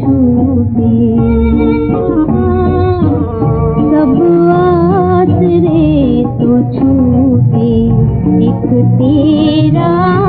झूठी सब तो छूटे एक तेरा